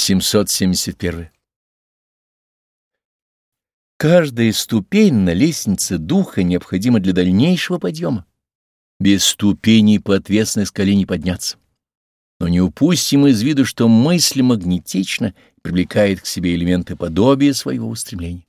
771. Каждая ступень на лестнице духа необходима для дальнейшего подъема. Без ступеней по ответственной скале не подняться. Но не упустим из виду, что мысль магнетична и привлекает к себе элементы подобия своего устремления.